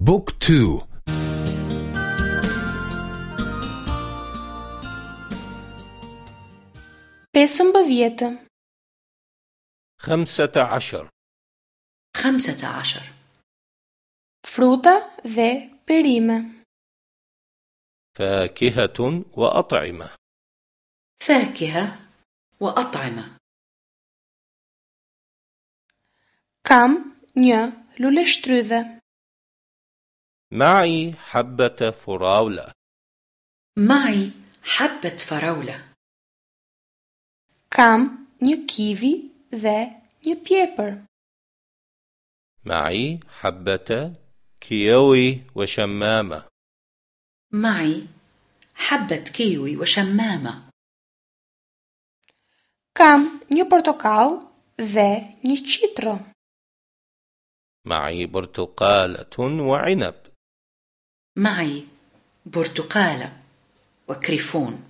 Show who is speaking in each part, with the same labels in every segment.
Speaker 1: book two.
Speaker 2: بسم بفيتا
Speaker 3: خمسة عشر.
Speaker 4: خمسة عشر.
Speaker 2: fruta dhe perime
Speaker 3: فاكهة وأطعمة.
Speaker 4: فاكهة وأطعمة.
Speaker 2: كم një luleshtrydhe.
Speaker 3: معي حبة فراولة
Speaker 4: معي حبة فراولة
Speaker 2: Kam një kivi dhe një pjepër.
Speaker 3: معي حبة كيوي وشمامة
Speaker 4: معي حبة كيوي وشمامة
Speaker 2: Kam një portokall dhe një qitro.
Speaker 3: معي برتقالة وعنب
Speaker 4: معي برتقالة وكريفون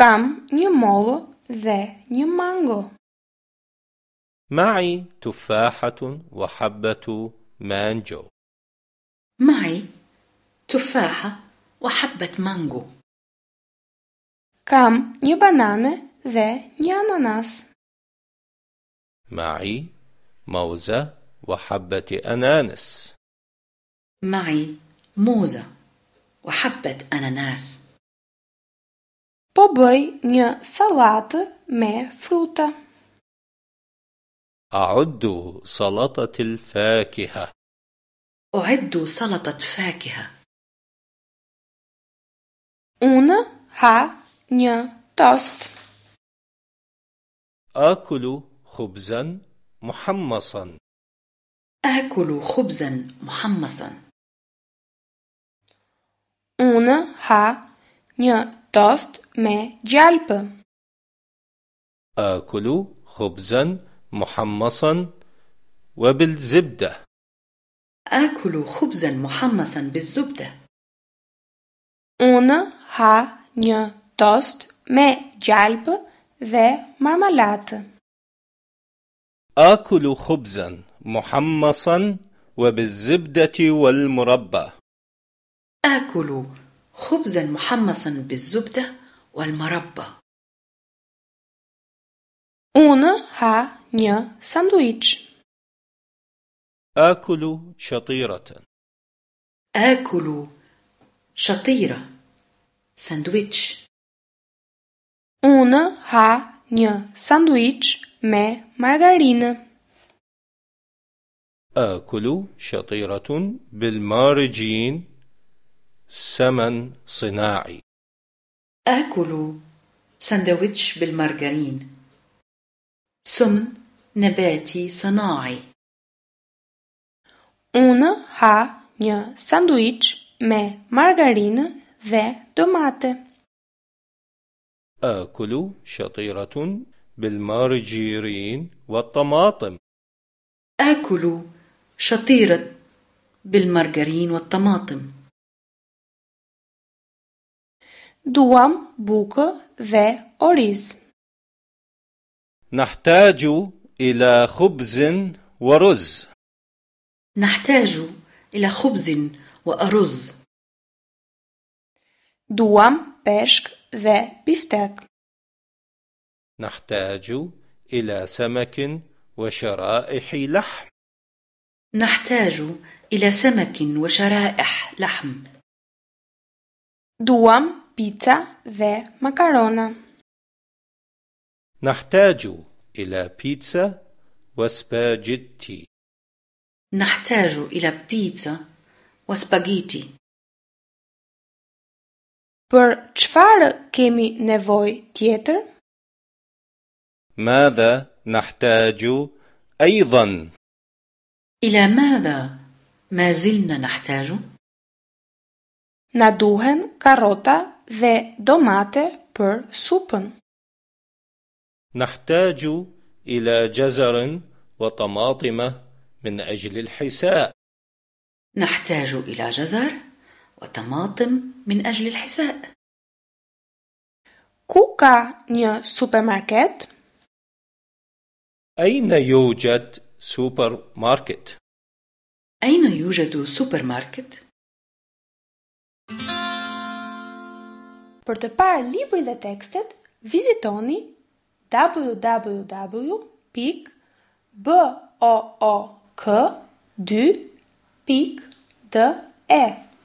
Speaker 2: Kam një mollo dhe një mango.
Speaker 3: معي تفاحة وحبة مانجو
Speaker 4: معي تفاحة وحبة مانجو
Speaker 2: Kam një banane dhe një ananas.
Speaker 3: معي موزة وحبة أنانس
Speaker 4: معي موزة وحبة أناناس.
Speaker 2: Bëj një sallatë me fruta.
Speaker 3: أعد سلطة الفاكهة.
Speaker 4: أعد سلطة فاكهة.
Speaker 2: Unë ha një tost.
Speaker 3: آكل خبزا محمصا.
Speaker 4: آكل خبزا محمصا.
Speaker 2: Unë ha një tost me gjalpë.
Speaker 3: آكل خبزا محمصا وبالزبدة
Speaker 4: آكل خبزا محمصا بالزبدة
Speaker 2: Unë ha një tost me gjalpë dhe marmalatë.
Speaker 3: آكل خبزا محمصا وبالزبدة والمربى
Speaker 4: آكل خبزا محمصا بالزبدة والمربى.
Speaker 2: Unë ha një sanduiç.
Speaker 3: آكل شطيرة.
Speaker 4: آكل شطيرة. ساندويتش.
Speaker 2: Unë ha një sanduiç me margarinë.
Speaker 3: آكل شطيرة بالمارجين. سمن صناعي.
Speaker 4: آكل ساندويتش بالمارغرين. سمن نباتي صناعي.
Speaker 2: Unë ha një sanduiç me margarinë dhe domate.
Speaker 3: آكل شطيرة بالمارجرين والطماطم.
Speaker 4: آكل شطيرة بالمارغرين والطماطم.
Speaker 2: Duam bukë dhe oriz.
Speaker 3: نحتاج إلى خبز ورز
Speaker 4: نحتاج إلى خبز وأرز
Speaker 2: Duam peshk dhe biftek.
Speaker 3: نحتاج إلى سمك وشرائح لحم
Speaker 4: نحتاج إلى سمك وشرائح لحم
Speaker 2: Duam pica dhe makarona.
Speaker 3: نحتاج إلى بيتزا وسباجيتي
Speaker 4: نحتاج إلى بيتزا وسباجيتي
Speaker 2: Për çfarë kemi nevojë tjetër?
Speaker 3: ماذا نحتاج أيضا
Speaker 4: إلى ماذا ما زلنا نحتاج؟
Speaker 2: Na duhen karrota dhe domate për supën.
Speaker 3: نحتاج إلى جزر وطماطم من أجل الحساء
Speaker 4: نحتاج إلى جزر وطماطم من أجل الحساء
Speaker 2: Ku ka një supermarket?
Speaker 3: أين يوجد سوبر ماركت؟
Speaker 4: أين يوجد سوبر ماركت؟
Speaker 2: Për të parë librin dhe tekstet, vizitoni www.book2.de